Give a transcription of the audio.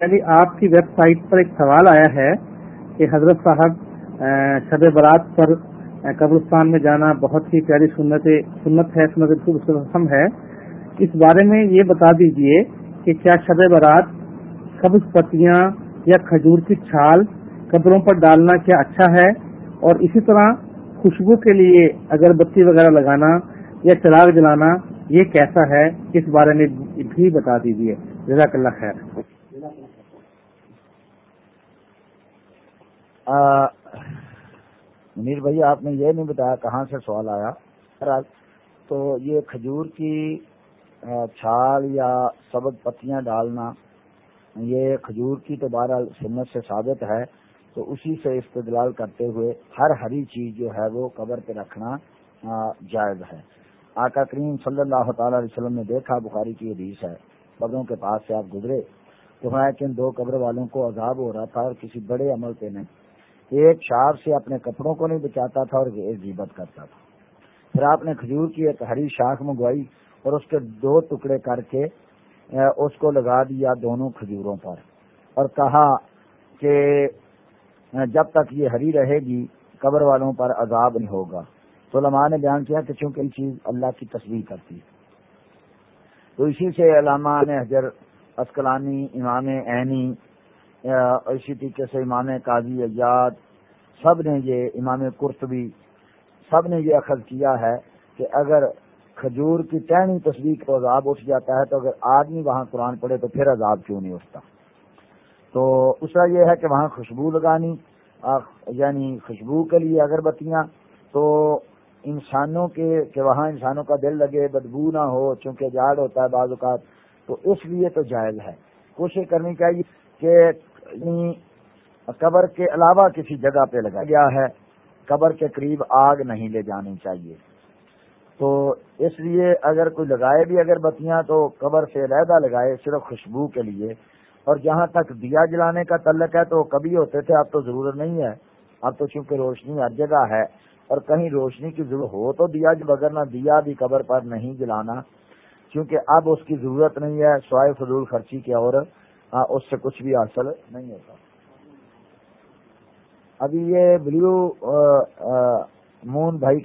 یعنی آپ کی ویب سائٹ پر ایک سوال آیا ہے کہ حضرت صاحب شب برات پر قبرستان میں جانا بہت ہی پیاری سنت سنت ہے، سنت رسم ہے۔ اس بارے میں یہ بتا دیجیے کہ کیا شب برات سبز پتیاں یا کھجور کی چھال قبروں پر ڈالنا کیا اچھا ہے؟ اور اسی طرح خوشبو کے لیے اگر بتی وغیرہ لگانا یا چراغ جلانا یہ کیسا ہے؟ اس بارے میں بھی بتا دیجیے جزاک اللہ خیر۔ منیر بھائی، آپ نے یہ نہیں بتایا کہاں سے سوال آیا؟ تو یہ کھجور کی چھال یا سبز پتیاں ڈالنا، یہ کھجور کی تو بہرحال سنت سے ثابت ہے، تو اسی سے استدلال کرتے ہوئے ہر ہری چیز جو ہے وہ قبر پہ رکھنا جائز ہے۔ آقا کریم صلی اللہ تعالی علیہ وسلم نے دیکھا، بخاری کی حدیث ہے۔ قبروں کے پاس سے آپ گزرے تو ہے کہ ان دو قبر والوں کو عذاب ہو رہا تھا اور کسی بڑے عمل پہ نہیں۔ ایک شاپ سے اپنے کپڑوں کو نہیں بچاتا تھا اور ایک جیبت کرتا تھا۔ پھر آپ نے کھجور کی ایک ہری شاخ منگوائی اور اس کے دو ٹکڑے کر کے اس کو لگا دیا دونوں کھجوروں پر اور کہا کہ جب تک یہ ہری رہے گی، قبر والوں پر عذاب نہیں ہوگا۔ تو علماء نے بیان کیا کہ چونکہ یہ چیز اللہ کی تصویر کرتی ہے۔ تو اسی سے علامہ نے حضر اسکلانی امام عینی اسی طریقے سے امام قاضی ایاد، سب نے یہ امام قرطبی، سب نے یہ اخذ کیا ہے کہ اگر کھجور کی ٹہنی تصویر کو عذاب اٹھ جاتا ہے تو اگر آدمی وہاں قرآن پڑھے تو پھر عذاب کیوں نہیں اٹھتا؟ تو اس کا یہ ہے کہ وہاں خوشبو لگانی یعنی خوشبو کے لیے اگربتیاں، تو انسانوں کے، کہ وہاں انسانوں کا دل لگے، بدبو نہ ہو، چونکہ جاڑ ہوتا ہے بعض اوقات تو اس لیے تو جائز ہے۔ کوشش کرنی چاہیے کہ یعنی قبر کے علاوہ کسی جگہ پہ لگا گیا ہے، قبر کے قریب آگ نہیں لے جانی چاہیے۔ تو اس لیے اگر کوئی لگائے بھی اگر بتیاں تو قبر سے علیحدہ لگائے صرف خوشبو کے لیے۔ اور جہاں تک دیا جلانے کا تعلق ہے تو کبھی ہوتے تھے، اب تو ضرورت نہیں ہے۔ اب تو چونکہ روشنی ہر جگہ ہے اور کہیں روشنی کی ضرورت ہو تو دیا بغیر نہ دیا بھی قبر پر نہیں جلانا۔ کیونکہ اب اس کی ضرورت نہیں ہے، سوائے فضول خرچی کے اور ہاں، اس سے کچھ بھی حاصل نہیں ہوتا۔ ابھی یہ بلیو مون بھائی